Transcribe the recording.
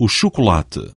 o chocolate.